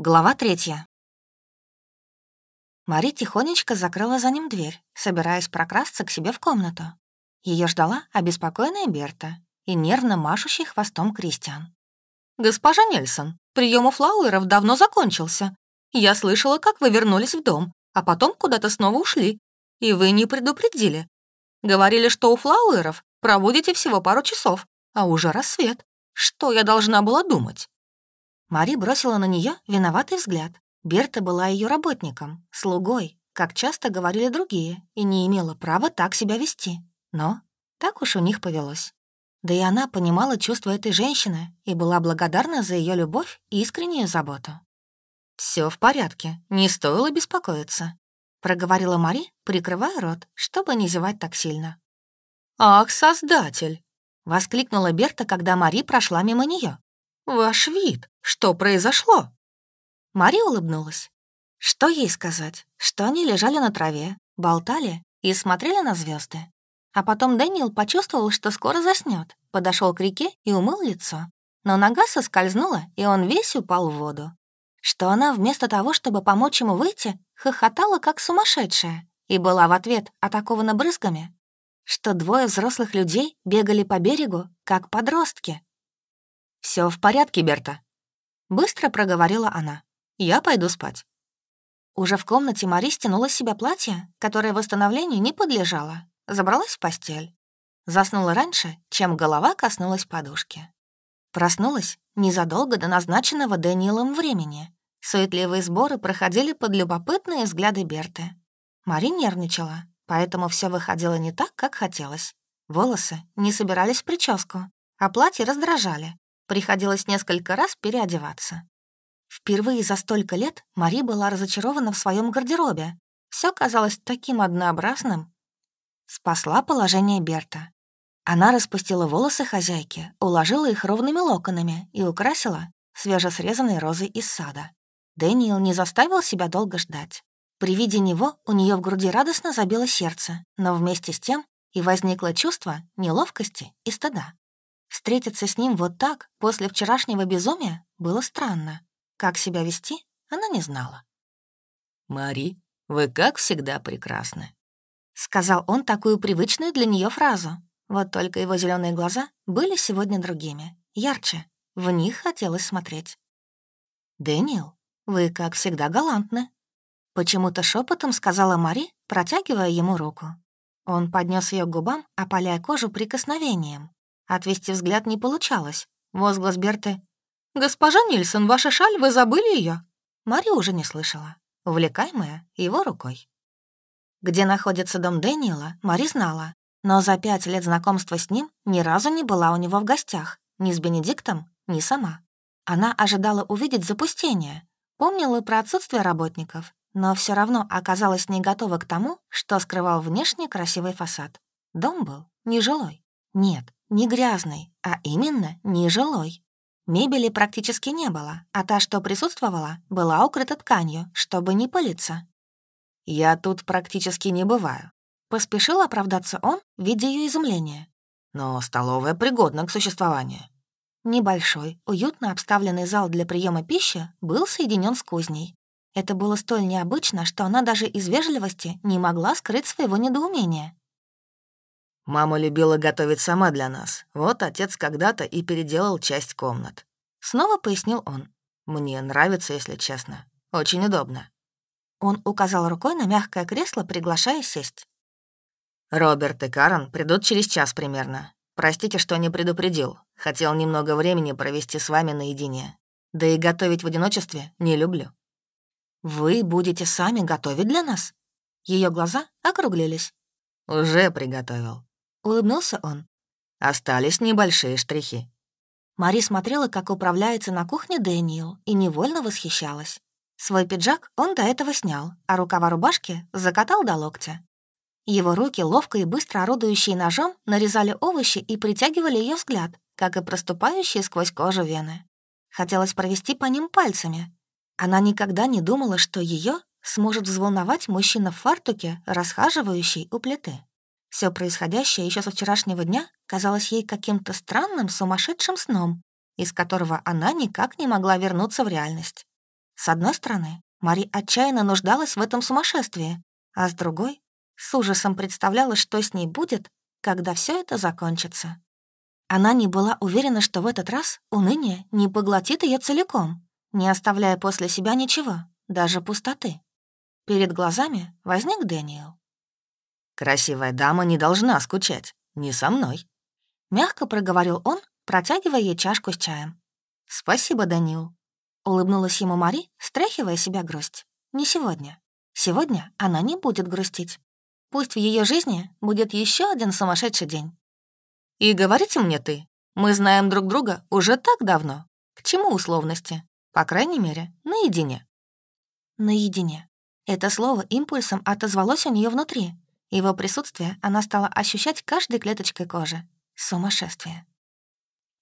Глава третья. Мари тихонечко закрыла за ним дверь, собираясь прокрасться к себе в комнату. Ее ждала обеспокоенная Берта и нервно машущий хвостом Кристиан. «Госпожа Нельсон, прием у Флауэров давно закончился. Я слышала, как вы вернулись в дом, а потом куда-то снова ушли. И вы не предупредили. Говорили, что у Флауэров проводите всего пару часов, а уже рассвет. Что я должна была думать?» Мари бросила на нее виноватый взгляд. Берта была ее работником, слугой, как часто говорили другие, и не имела права так себя вести. Но так уж у них повелось. Да и она понимала чувства этой женщины и была благодарна за ее любовь и искреннюю заботу. Все в порядке, не стоило беспокоиться», — проговорила Мари, прикрывая рот, чтобы не зевать так сильно. «Ах, создатель!» — воскликнула Берта, когда Мари прошла мимо нее. «Ваш вид! Что произошло?» Мария улыбнулась. Что ей сказать? Что они лежали на траве, болтали и смотрели на звезды. А потом Дэниел почувствовал, что скоро заснет, подошел к реке и умыл лицо. Но нога соскользнула, и он весь упал в воду. Что она вместо того, чтобы помочь ему выйти, хохотала как сумасшедшая и была в ответ атакована брызгами. Что двое взрослых людей бегали по берегу, как подростки, все в порядке, Берта», — быстро проговорила она. «Я пойду спать». Уже в комнате Мари стянула с себя платье, которое восстановлению не подлежало, забралась в постель. Заснула раньше, чем голова коснулась подушки. Проснулась незадолго до назначенного Дэниелом времени. Суетливые сборы проходили под любопытные взгляды Берты. Мари нервничала, поэтому все выходило не так, как хотелось. Волосы не собирались в прическу, а платье раздражали, Приходилось несколько раз переодеваться. Впервые за столько лет Мари была разочарована в своем гардеробе. Все казалось таким однообразным. Спасла положение Берта. Она распустила волосы хозяйки, уложила их ровными локонами и украсила свежесрезанной розой из сада. Дэниел не заставил себя долго ждать. При виде него у нее в груди радостно забило сердце, но вместе с тем и возникло чувство неловкости и стыда. Встретиться с ним вот так, после вчерашнего безумия, было странно. Как себя вести, она не знала. «Мари, вы как всегда прекрасны», — сказал он такую привычную для нее фразу. Вот только его зеленые глаза были сегодня другими, ярче. В них хотелось смотреть. «Дэниел, вы, как всегда, галантны», — почему-то шепотом сказала Мари, протягивая ему руку. Он поднес ее к губам, опаляя кожу прикосновением. Отвести взгляд не получалось. Возглас Берты «Госпожа Нильсон, ваша шаль, вы забыли ее? Мария уже не слышала, увлекаемая его рукой. Где находится дом Дэниела, Мари знала, но за пять лет знакомства с ним ни разу не была у него в гостях, ни с Бенедиктом, ни сама. Она ожидала увидеть запустение, помнила про отсутствие работников, но все равно оказалась не готова к тому, что скрывал внешне красивый фасад. Дом был нежилой. Нет, не грязный, а именно нежилой. Мебели практически не было, а та, что присутствовала, была укрыта тканью, чтобы не пылиться. «Я тут практически не бываю», — поспешил оправдаться он, видя ее изумление. «Но столовая пригодна к существованию». Небольшой, уютно обставленный зал для приема пищи был соединен с кузней. Это было столь необычно, что она даже из вежливости не могла скрыть своего недоумения. Мама любила готовить сама для нас. Вот отец когда-то и переделал часть комнат. Снова пояснил он. Мне нравится, если честно. Очень удобно. Он указал рукой на мягкое кресло, приглашая сесть. «Роберт и Карен придут через час примерно. Простите, что не предупредил. Хотел немного времени провести с вами наедине. Да и готовить в одиночестве не люблю». «Вы будете сами готовить для нас?» Ее глаза округлились. «Уже приготовил. Улыбнулся он. Остались небольшие штрихи. Мари смотрела, как управляется на кухне Дэниел, и невольно восхищалась. Свой пиджак он до этого снял, а рукава рубашки закатал до локтя. Его руки, ловко и быстро орудующие ножом, нарезали овощи и притягивали ее взгляд, как и проступающие сквозь кожу вены. Хотелось провести по ним пальцами. Она никогда не думала, что ее сможет взволновать мужчина в фартуке, расхаживающий у плиты. Все происходящее еще со вчерашнего дня казалось ей каким-то странным, сумасшедшим сном, из которого она никак не могла вернуться в реальность. С одной стороны, Мари отчаянно нуждалась в этом сумасшествии, а с другой — с ужасом представляла, что с ней будет, когда все это закончится. Она не была уверена, что в этот раз уныние не поглотит ее целиком, не оставляя после себя ничего, даже пустоты. Перед глазами возник Дэниел. «Красивая дама не должна скучать. Не со мной», — мягко проговорил он, протягивая ей чашку с чаем. «Спасибо, Данил», — улыбнулась ему Мари, стряхивая себя грусть. «Не сегодня. Сегодня она не будет грустить. Пусть в ее жизни будет еще один сумасшедший день». «И говорите мне ты, мы знаем друг друга уже так давно. К чему условности? По крайней мере, наедине». «Наедине». Это слово импульсом отозвалось у нее внутри. Его присутствие она стала ощущать каждой клеточкой кожи. Сумасшествие.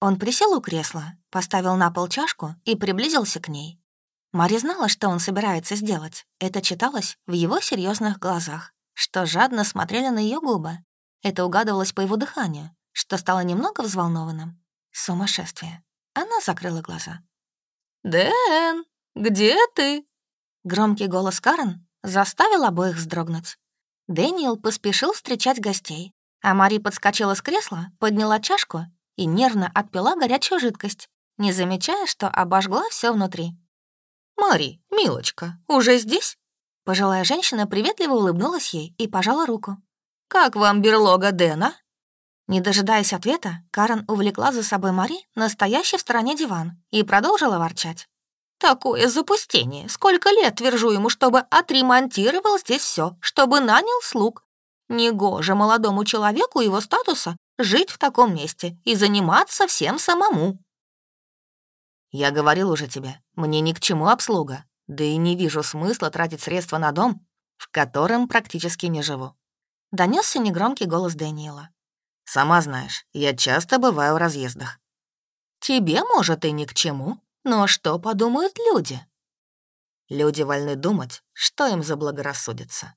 Он присел у кресла, поставил на пол чашку и приблизился к ней. Мари знала, что он собирается сделать. Это читалось в его серьезных глазах, что жадно смотрели на ее губы. Это угадывалось по его дыханию, что стало немного взволнованным. Сумасшествие. Она закрыла глаза. «Дэн, где ты?» Громкий голос Карен заставил обоих вздрогнуть. Дэниел поспешил встречать гостей, а Мари подскочила с кресла, подняла чашку и нервно отпила горячую жидкость, не замечая, что обожгла все внутри. «Мари, милочка, уже здесь?» Пожилая женщина приветливо улыбнулась ей и пожала руку. «Как вам берлога Дэна?» Не дожидаясь ответа, Карен увлекла за собой Мари на стоящий в стороне диван и продолжила ворчать. Такое запустение. Сколько лет твержу ему, чтобы отремонтировал здесь все, чтобы нанял слуг. Негоже молодому человеку его статуса жить в таком месте и заниматься всем самому. Я говорил уже тебе, мне ни к чему обслуга, да и не вижу смысла тратить средства на дом, в котором практически не живу. Донесся негромкий голос Дэниела. Сама знаешь, я часто бываю в разъездах. Тебе, может, и ни к чему, но что подумают люди? Люди вольны думать, что им заблагорассудится.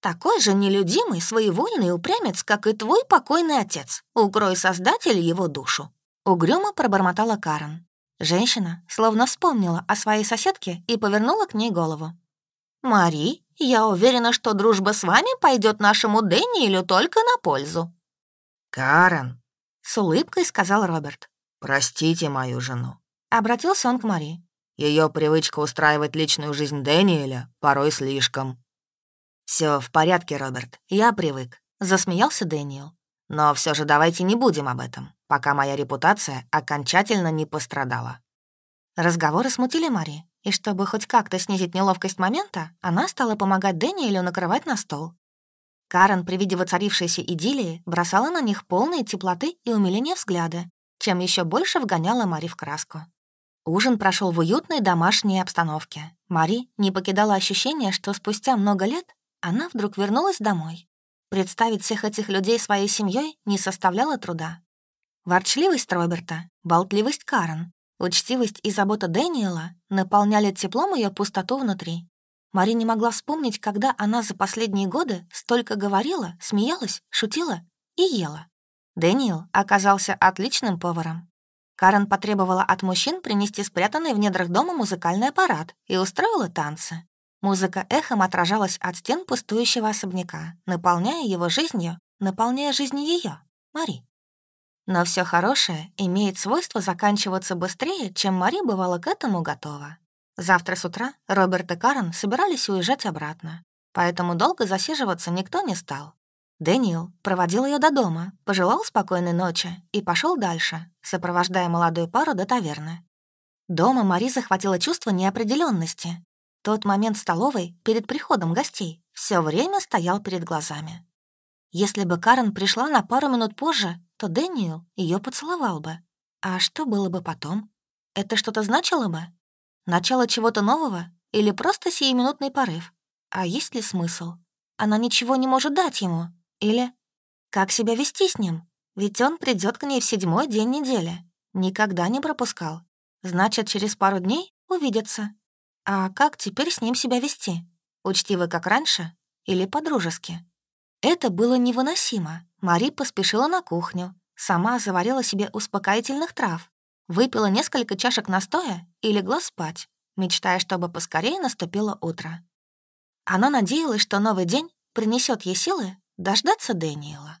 Такой же нелюдимый, своевольный упрямец, как и твой покойный отец. Укрой создатель его душу. Угрюмо пробормотала Карен. Женщина словно вспомнила о своей соседке и повернула к ней голову. «Мари, я уверена, что дружба с вами пойдет нашему Дэниелю только на пользу». «Карен», — с улыбкой сказал Роберт. «Простите мою жену. Обратился он к Мари. Ее привычка устраивать личную жизнь Дэниеля порой слишком. Все в порядке, Роберт, я привык», — засмеялся Дэниел. «Но все же давайте не будем об этом, пока моя репутация окончательно не пострадала». Разговоры смутили Мари, и чтобы хоть как-то снизить неловкость момента, она стала помогать Дэниелю накрывать на стол. Карен при виде воцарившейся идиллии бросала на них полные теплоты и умиления взгляды, чем еще больше вгоняла Мари в краску. Ужин прошел в уютной домашней обстановке. Мари не покидала ощущение, что спустя много лет она вдруг вернулась домой. Представить всех этих людей своей семьей не составляло труда. Ворчливость Роберта, болтливость Карен, учтивость и забота Дэниела наполняли теплом ее пустоту внутри. Мари не могла вспомнить, когда она за последние годы столько говорила, смеялась, шутила и ела. Дэниел оказался отличным поваром. Карен потребовала от мужчин принести спрятанный в недрах дома музыкальный аппарат и устроила танцы. Музыка эхом отражалась от стен пустующего особняка, наполняя его жизнью, наполняя жизнь ее, Мари. Но все хорошее имеет свойство заканчиваться быстрее, чем Мари бывала к этому готова. Завтра с утра Роберт и Карен собирались уезжать обратно, поэтому долго засиживаться никто не стал. Дэниел проводил ее до дома, пожелал спокойной ночи и пошел дальше, сопровождая молодую пару до таверны. Дома Мари захватила чувство неопределенности. Тот момент столовой перед приходом гостей все время стоял перед глазами. Если бы Карен пришла на пару минут позже, то Дэниел ее поцеловал бы. А что было бы потом? Это что-то значило бы? Начало чего-то нового или просто сиюминутный порыв? А есть ли смысл? Она ничего не может дать ему, или как себя вести с ним? Ведь он придет к ней в седьмой день недели. Никогда не пропускал. Значит, через пару дней увидятся. А как теперь с ним себя вести? Учтиво, как раньше? Или по-дружески? Это было невыносимо. Мари поспешила на кухню. Сама заварила себе успокоительных трав. Выпила несколько чашек настоя и легла спать. мечтая, чтобы поскорее наступило утро. Она надеялась, что новый день принесет ей силы дождаться Дэниела.